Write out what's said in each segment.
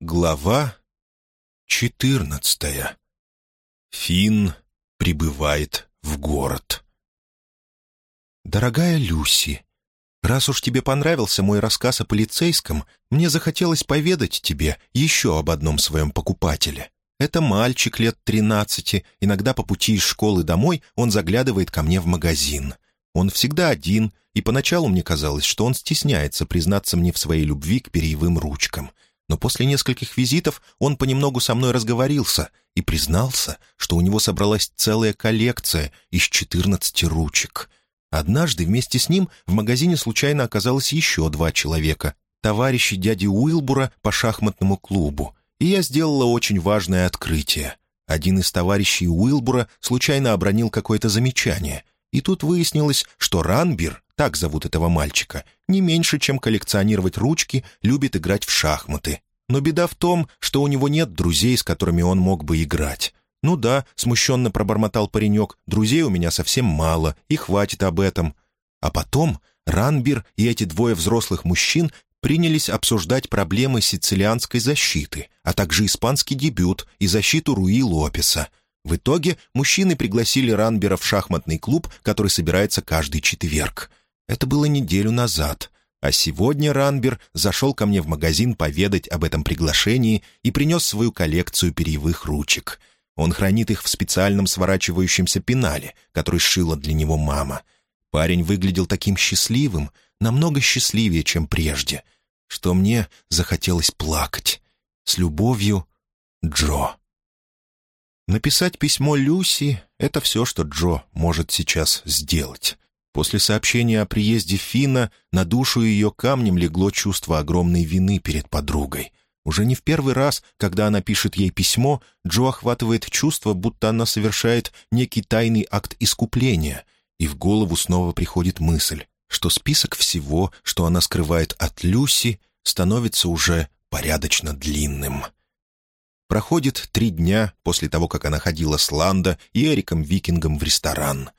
Глава четырнадцатая. Финн прибывает в город. «Дорогая Люси, раз уж тебе понравился мой рассказ о полицейском, мне захотелось поведать тебе еще об одном своем покупателе. Это мальчик лет тринадцати, иногда по пути из школы домой он заглядывает ко мне в магазин. Он всегда один, и поначалу мне казалось, что он стесняется признаться мне в своей любви к перьевым ручкам — но после нескольких визитов он понемногу со мной разговорился и признался, что у него собралась целая коллекция из 14 ручек. Однажды вместе с ним в магазине случайно оказалось еще два человека, товарищи дяди Уилбура по шахматному клубу, и я сделала очень важное открытие. Один из товарищей Уилбура случайно обронил какое-то замечание, и тут выяснилось, что Ранбир, так зовут этого мальчика, не меньше, чем коллекционировать ручки, любит играть в шахматы. Но беда в том, что у него нет друзей, с которыми он мог бы играть. «Ну да», — смущенно пробормотал паренек, «друзей у меня совсем мало, и хватит об этом». А потом Ранбир и эти двое взрослых мужчин принялись обсуждать проблемы сицилианской защиты, а также испанский дебют и защиту Руи Лопеса. В итоге мужчины пригласили Ранбера в шахматный клуб, который собирается каждый четверг. Это было неделю назад. А сегодня Ранбер зашел ко мне в магазин поведать об этом приглашении и принес свою коллекцию перьевых ручек. Он хранит их в специальном сворачивающемся пенале, который сшила для него мама. Парень выглядел таким счастливым, намного счастливее, чем прежде, что мне захотелось плакать. С любовью, Джо. Написать письмо Люси — это все, что Джо может сейчас сделать. После сообщения о приезде Фина на душу ее камнем легло чувство огромной вины перед подругой. Уже не в первый раз, когда она пишет ей письмо, Джо охватывает чувство, будто она совершает некий тайный акт искупления, и в голову снова приходит мысль, что список всего, что она скрывает от Люси, становится уже порядочно длинным. Проходит три дня после того, как она ходила с Ланда и Эриком Викингом в ресторан.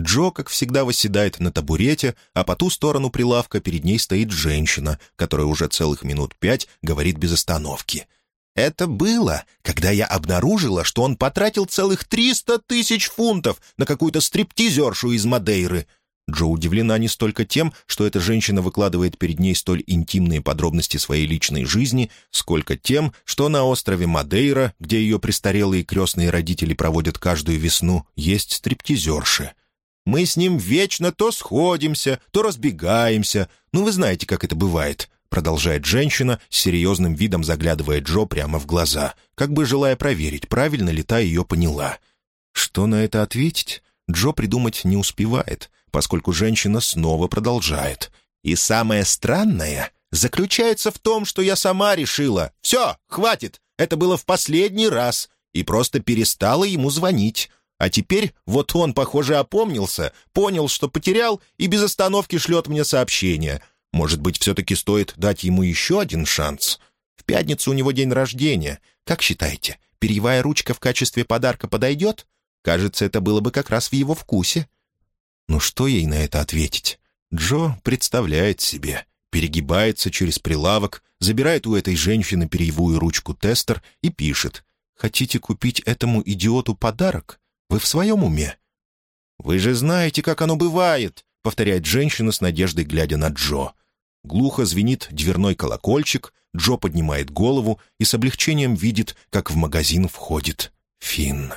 Джо, как всегда, восседает на табурете, а по ту сторону прилавка перед ней стоит женщина, которая уже целых минут пять говорит без остановки. «Это было, когда я обнаружила, что он потратил целых триста тысяч фунтов на какую-то стриптизершу из Мадейры». Джо удивлена не столько тем, что эта женщина выкладывает перед ней столь интимные подробности своей личной жизни, сколько тем, что на острове Мадейра, где ее престарелые крестные родители проводят каждую весну, есть стриптизерши. Мы с ним вечно то сходимся, то разбегаемся. Ну, вы знаете, как это бывает», — продолжает женщина, с серьезным видом заглядывая Джо прямо в глаза, как бы желая проверить, правильно ли та ее поняла. Что на это ответить, Джо придумать не успевает, поскольку женщина снова продолжает. «И самое странное заключается в том, что я сама решила. Все, хватит, это было в последний раз, и просто перестала ему звонить. А теперь вот он, похоже, опомнился, понял, что потерял, и без остановки шлет мне сообщение. Может быть, все-таки стоит дать ему еще один шанс? В пятницу у него день рождения. Как считаете, перьевая ручка в качестве подарка подойдет? Кажется, это было бы как раз в его вкусе. Ну что ей на это ответить? Джо представляет себе, перегибается через прилавок, забирает у этой женщины перьевую ручку тестер и пишет «Хотите купить этому идиоту подарок? Вы в своем уме?» «Вы же знаете, как оно бывает», — повторяет женщина с надеждой, глядя на Джо. Глухо звенит дверной колокольчик, Джо поднимает голову и с облегчением видит, как в магазин входит Финн.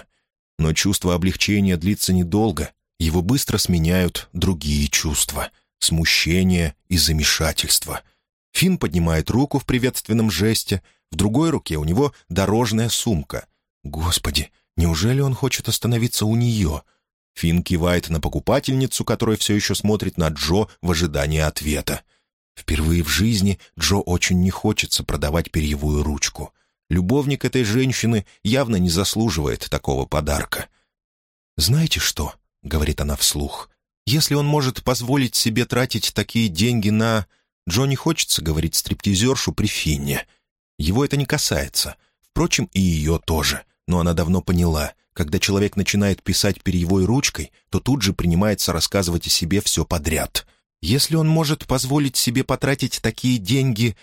Но чувство облегчения длится недолго, его быстро сменяют другие чувства — смущение и замешательство. Финн поднимает руку в приветственном жесте, в другой руке у него дорожная сумка. «Господи, Неужели он хочет остановиться у нее? Финн кивает на покупательницу, которая все еще смотрит на Джо в ожидании ответа. Впервые в жизни Джо очень не хочется продавать перьевую ручку. Любовник этой женщины явно не заслуживает такого подарка. «Знаете что?» — говорит она вслух. «Если он может позволить себе тратить такие деньги на...» Джо не хочется говорить стриптизершу при Финне. Его это не касается. Впрочем, и ее тоже но она давно поняла, когда человек начинает писать перьевой ручкой, то тут же принимается рассказывать о себе все подряд. Если он может позволить себе потратить такие деньги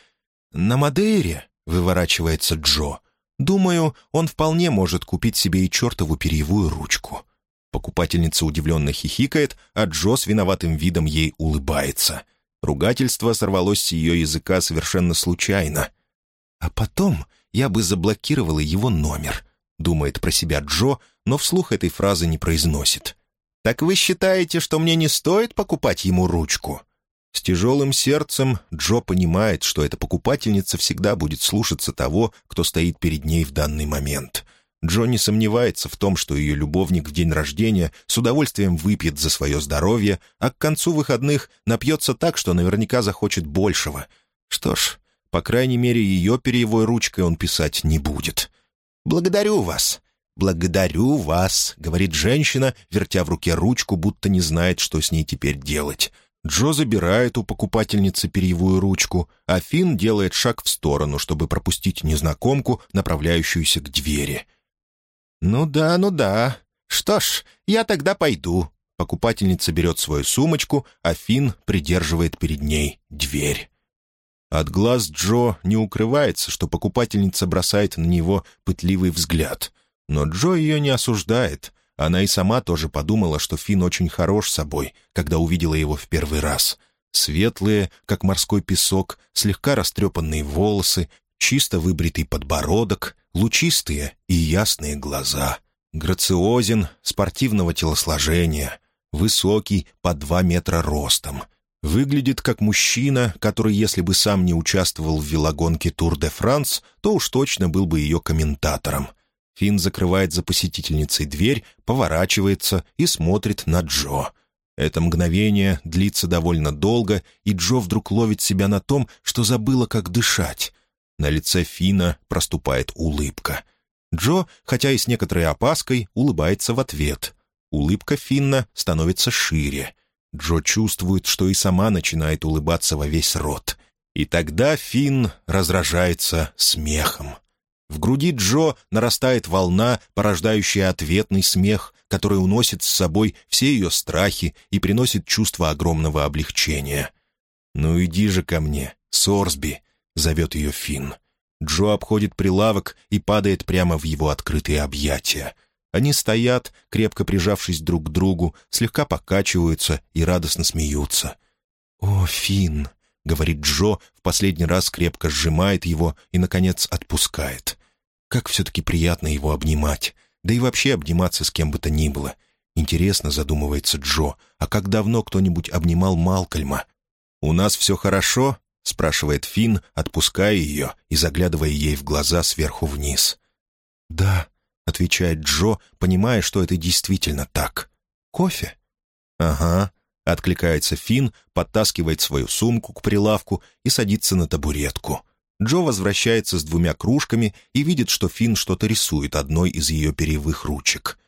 на Мадейре, выворачивается Джо. «Думаю, он вполне может купить себе и чертову перьевую ручку». Покупательница удивленно хихикает, а Джо с виноватым видом ей улыбается. Ругательство сорвалось с ее языка совершенно случайно. «А потом я бы заблокировала его номер», — думает про себя Джо, но вслух этой фразы не произносит. «Так вы считаете, что мне не стоит покупать ему ручку?» С тяжелым сердцем Джо понимает, что эта покупательница всегда будет слушаться того, кто стоит перед ней в данный момент. Джо не сомневается в том, что ее любовник в день рождения с удовольствием выпьет за свое здоровье, а к концу выходных напьется так, что наверняка захочет большего. Что ж, по крайней мере, ее перьевой ручкой он писать не будет. «Благодарю вас», «Благодарю вас», — говорит женщина, вертя в руке ручку, будто не знает, что с ней теперь делать. Джо забирает у покупательницы перьевую ручку, а Финн делает шаг в сторону, чтобы пропустить незнакомку, направляющуюся к двери. «Ну да, ну да. Что ж, я тогда пойду». Покупательница берет свою сумочку, а Финн придерживает перед ней дверь. От глаз Джо не укрывается, что покупательница бросает на него пытливый взгляд. Но Джо ее не осуждает. Она и сама тоже подумала, что Финн очень хорош собой, когда увидела его в первый раз. Светлые, как морской песок, слегка растрепанные волосы, чисто выбритый подбородок, лучистые и ясные глаза. Грациозен, спортивного телосложения, высокий, по два метра ростом. Выглядит как мужчина, который, если бы сам не участвовал в велогонке Тур де Франс, то уж точно был бы ее комментатором. Финн закрывает за посетительницей дверь, поворачивается и смотрит на Джо. Это мгновение длится довольно долго, и Джо вдруг ловит себя на том, что забыла, как дышать. На лице Фина проступает улыбка. Джо, хотя и с некоторой опаской, улыбается в ответ. Улыбка Финна становится шире. Джо чувствует, что и сама начинает улыбаться во весь рот. И тогда Финн разражается смехом. В груди Джо нарастает волна, порождающая ответный смех, который уносит с собой все ее страхи и приносит чувство огромного облегчения. «Ну иди же ко мне, Сорсби», — зовет ее Финн. Джо обходит прилавок и падает прямо в его открытые объятия. Они стоят, крепко прижавшись друг к другу, слегка покачиваются и радостно смеются. «О, Финн!» — говорит Джо, в последний раз крепко сжимает его и, наконец, отпускает. Как все-таки приятно его обнимать. Да и вообще обниматься с кем бы то ни было. Интересно, задумывается Джо, а как давно кто-нибудь обнимал Малкольма? «У нас все хорошо?» — спрашивает Финн, отпуская ее и заглядывая ей в глаза сверху вниз. «Да», — отвечает Джо, понимая, что это действительно так. «Кофе?» «Ага», — откликается Финн, подтаскивает свою сумку к прилавку и садится на табуретку. Джо возвращается с двумя кружками и видит, что Финн что-то рисует одной из ее перьевых ручек.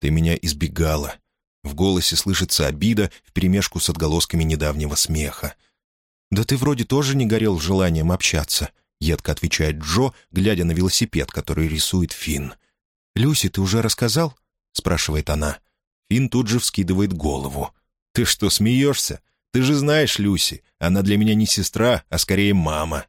«Ты меня избегала». В голосе слышится обида вперемешку с отголосками недавнего смеха. «Да ты вроде тоже не горел желанием общаться», — едко отвечает Джо, глядя на велосипед, который рисует Финн. «Люси, ты уже рассказал?» — спрашивает она. Финн тут же вскидывает голову. «Ты что, смеешься? Ты же знаешь Люси. Она для меня не сестра, а скорее мама.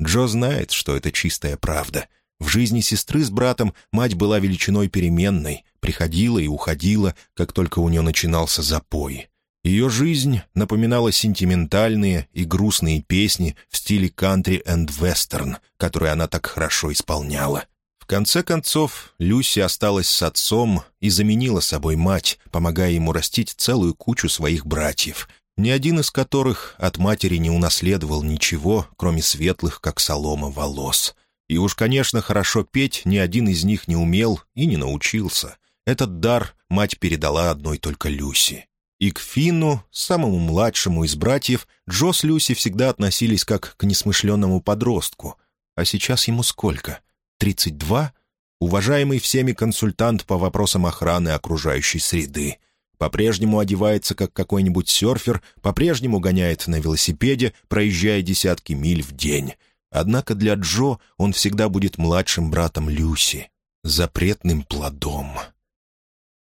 Джо знает, что это чистая правда. В жизни сестры с братом мать была величиной переменной, приходила и уходила, как только у нее начинался запой. Ее жизнь напоминала сентиментальные и грустные песни в стиле кантри энд вестерн, которые она так хорошо исполняла. Конце концов, Люси осталась с отцом и заменила собой мать, помогая ему растить целую кучу своих братьев, ни один из которых от матери не унаследовал ничего, кроме светлых, как солома, волос. И уж, конечно, хорошо петь ни один из них не умел и не научился. Этот дар мать передала одной только Люси. И к Финну, самому младшему из братьев, Джо с Люси всегда относились как к несмышленному подростку. А сейчас ему сколько? Тридцать два? Уважаемый всеми консультант по вопросам охраны окружающей среды по-прежнему одевается как какой-нибудь серфер, по-прежнему гоняет на велосипеде, проезжая десятки миль в день. Однако для Джо он всегда будет младшим братом Люси, запретным плодом.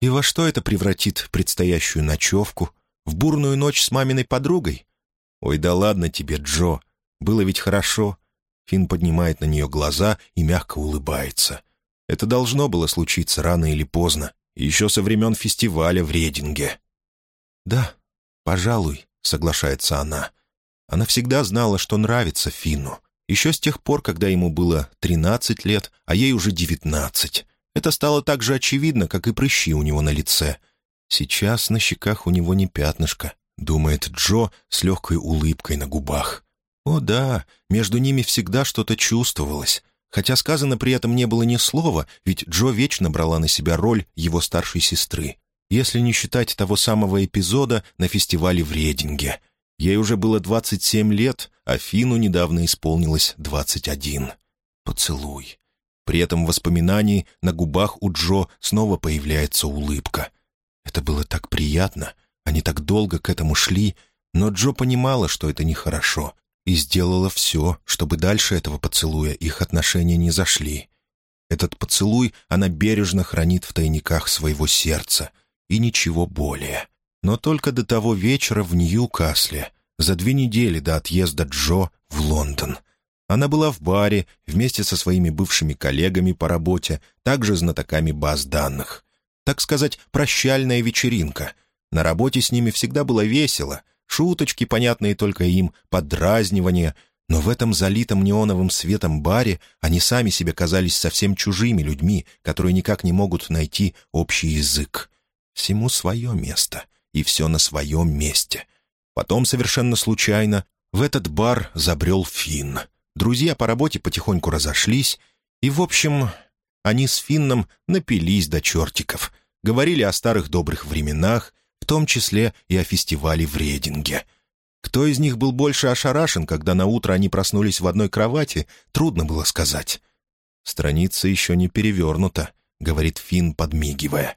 И во что это превратит предстоящую ночевку? В бурную ночь с маминой подругой? Ой, да ладно тебе, Джо. Было ведь хорошо. Финн поднимает на нее глаза и мягко улыбается. Это должно было случиться рано или поздно, еще со времен фестиваля в Рединге. «Да, пожалуй», — соглашается она. Она всегда знала, что нравится Финну. Еще с тех пор, когда ему было 13 лет, а ей уже 19. Это стало так же очевидно, как и прыщи у него на лице. Сейчас на щеках у него не пятнышко, думает Джо с легкой улыбкой на губах. О да, между ними всегда что-то чувствовалось. Хотя сказано при этом не было ни слова, ведь Джо вечно брала на себя роль его старшей сестры. Если не считать того самого эпизода на фестивале в Рединге. Ей уже было 27 лет, а Фину недавно исполнилось 21. Поцелуй. При этом воспоминании на губах у Джо снова появляется улыбка. Это было так приятно, они так долго к этому шли, но Джо понимала, что это нехорошо, и сделала все, чтобы дальше этого поцелуя их отношения не зашли. Этот поцелуй она бережно хранит в тайниках своего сердца, и ничего более. Но только до того вечера в Нью-Касле, за две недели до отъезда Джо в Лондон. Она была в баре вместе со своими бывшими коллегами по работе, также знатоками баз данных. Так сказать, прощальная вечеринка. На работе с ними всегда было весело, шуточки, понятные только им, подразнивания, но в этом залитом неоновым светом баре они сами себе казались совсем чужими людьми, которые никак не могут найти общий язык. Всему свое место, и все на своем месте. Потом, совершенно случайно, в этот бар забрел Финн. Друзья по работе потихоньку разошлись, и, в общем, они с Финном напились до чертиков, говорили о старых добрых временах, в том числе и о фестивале в Рединге. Кто из них был больше ошарашен, когда на утро они проснулись в одной кровати, трудно было сказать. «Страница еще не перевернута», — говорит Финн, подмигивая.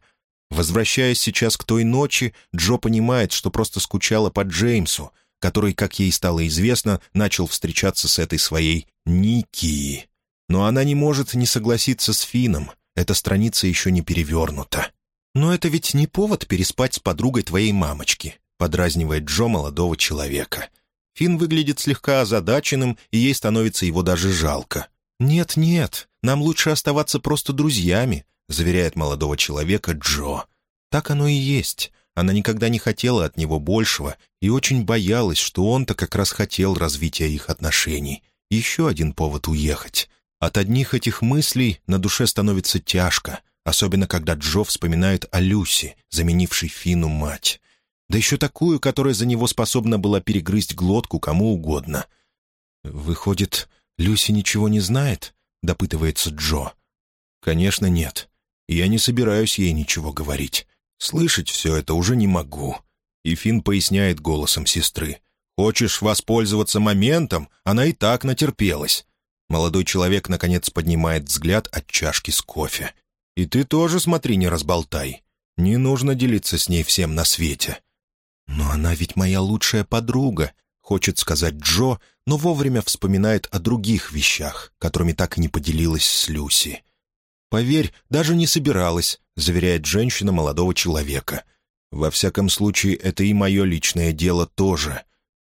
Возвращаясь сейчас к той ночи, Джо понимает, что просто скучала по Джеймсу, который, как ей стало известно, начал встречаться с этой своей Ники. Но она не может не согласиться с Фином. Эта страница еще не перевернута. «Но это ведь не повод переспать с подругой твоей мамочки», подразнивает Джо молодого человека. Фин выглядит слегка озадаченным, и ей становится его даже жалко. «Нет-нет, нам лучше оставаться просто друзьями», заверяет молодого человека Джо. «Так оно и есть. Она никогда не хотела от него большего и очень боялась, что он-то как раз хотел развития их отношений. Еще один повод уехать. От одних этих мыслей на душе становится тяжко, особенно когда Джо вспоминает о Люси, заменившей Фину мать. Да еще такую, которая за него способна была перегрызть глотку кому угодно. «Выходит, Люси ничего не знает?» — допытывается Джо. «Конечно, нет. Я не собираюсь ей ничего говорить. Слышать все это уже не могу». И Финн поясняет голосом сестры. «Хочешь воспользоваться моментом? Она и так натерпелась». Молодой человек, наконец, поднимает взгляд от чашки с кофе. «И ты тоже смотри, не разболтай. Не нужно делиться с ней всем на свете». «Но она ведь моя лучшая подруга», — хочет сказать Джо, но вовремя вспоминает о других вещах, которыми так и не поделилась с Люси. «Поверь, даже не собиралась», — заверяет женщина молодого человека. «Во всяком случае, это и мое личное дело тоже».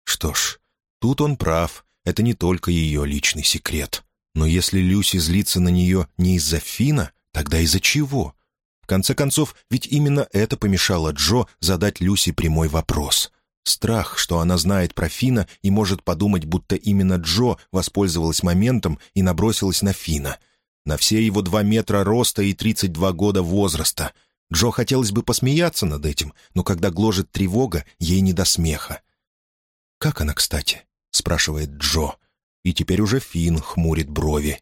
Что ж, тут он прав, это не только ее личный секрет. Но если Люси злится на нее не из-за Фина, тогда из-за чего? В конце концов, ведь именно это помешало Джо задать Люси прямой вопрос. Страх, что она знает про Фина и может подумать, будто именно Джо воспользовалась моментом и набросилась на Фина. На все его два метра роста и 32 года возраста. Джо хотелось бы посмеяться над этим, но когда гложет тревога, ей не до смеха. «Как она, кстати?» — спрашивает Джо. И теперь уже Фин хмурит брови.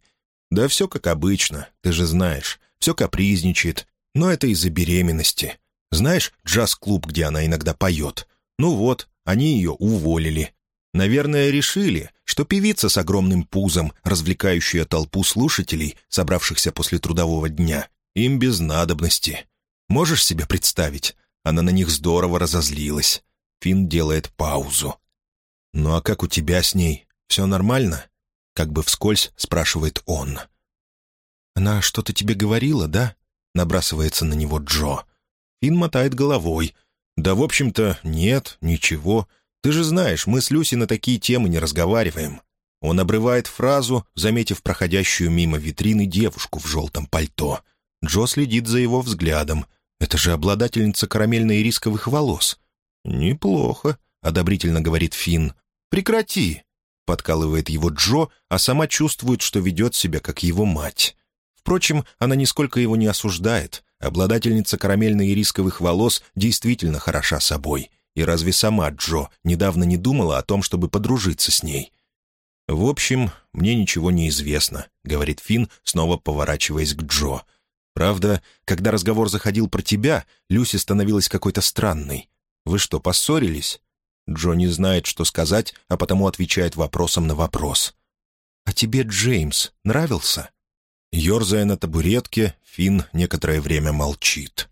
«Да все как обычно, ты же знаешь. Все капризничает, но это из-за беременности. Знаешь джаз-клуб, где она иногда поет? Ну вот, они ее уволили. Наверное, решили, что певица с огромным пузом, развлекающая толпу слушателей, собравшихся после трудового дня, им без надобности. Можешь себе представить? Она на них здорово разозлилась. Финн делает паузу. «Ну а как у тебя с ней? Все нормально?» Как бы вскользь спрашивает он. «Она что-то тебе говорила, да?» Набрасывается на него Джо. Финн мотает головой. «Да, в общем-то, нет, ничего. Ты же знаешь, мы с Люси на такие темы не разговариваем». Он обрывает фразу, заметив проходящую мимо витрины девушку в желтом пальто. Джо следит за его взглядом. Это же обладательница карамельно-ирисковых волос. «Неплохо», — одобрительно говорит Финн. «Прекрати!» — подкалывает его Джо, а сама чувствует, что ведет себя, как его мать. Впрочем, она нисколько его не осуждает. Обладательница карамельно-ирисковых волос действительно хороша собой. И разве сама Джо недавно не думала о том, чтобы подружиться с ней? «В общем, мне ничего не известно», — говорит Финн, снова поворачиваясь к Джо. «Правда, когда разговор заходил про тебя, Люси становилась какой-то странной. Вы что, поссорились?» Джо не знает, что сказать, а потому отвечает вопросом на вопрос. «А тебе Джеймс нравился?» Ёрзая на табуретке, Финн некоторое время молчит.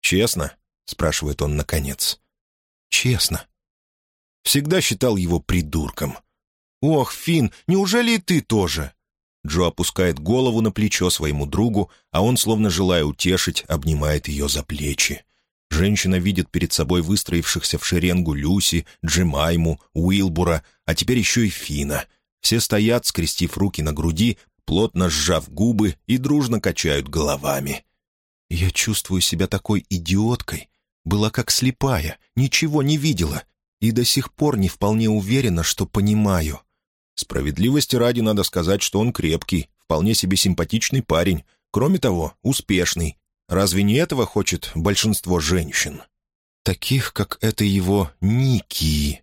«Честно?» — спрашивает он наконец. «Честно». Всегда считал его придурком. «Ох, Финн, неужели и ты тоже?» Джо опускает голову на плечо своему другу, а он, словно желая утешить, обнимает ее за плечи. Женщина видит перед собой выстроившихся в шеренгу Люси, Джимайму, Уилбура, а теперь еще и Фина. Все стоят, скрестив руки на груди, плотно сжав губы и дружно качают головами. «Я чувствую себя такой идиоткой. Была как слепая, ничего не видела. И до сих пор не вполне уверена, что понимаю». Справедливости ради надо сказать, что он крепкий, вполне себе симпатичный парень. Кроме того, успешный, Разве не этого хочет большинство женщин? Таких, как это его Ники.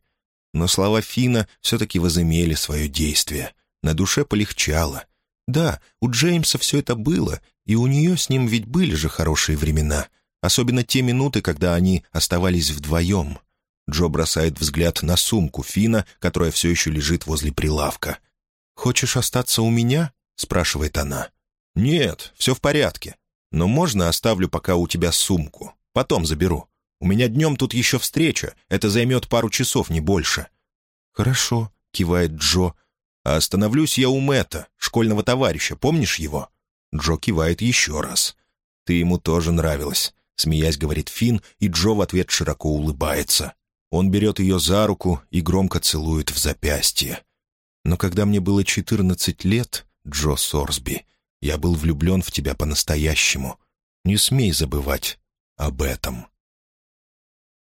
Но слова Фина все-таки возымели свое действие. На душе полегчало. Да, у Джеймса все это было, и у нее с ним ведь были же хорошие времена. Особенно те минуты, когда они оставались вдвоем. Джо бросает взгляд на сумку Фина, которая все еще лежит возле прилавка. «Хочешь остаться у меня?» — спрашивает она. «Нет, все в порядке. Но можно оставлю пока у тебя сумку? Потом заберу. У меня днем тут еще встреча. Это займет пару часов, не больше». «Хорошо», — кивает Джо. «А остановлюсь я у Мэтта, школьного товарища. Помнишь его?» Джо кивает еще раз. «Ты ему тоже нравилась», — смеясь говорит Финн, и Джо в ответ широко улыбается. Он берет ее за руку и громко целует в запястье. «Но когда мне было четырнадцать лет, Джо Сорсби, я был влюблен в тебя по-настоящему. Не смей забывать об этом».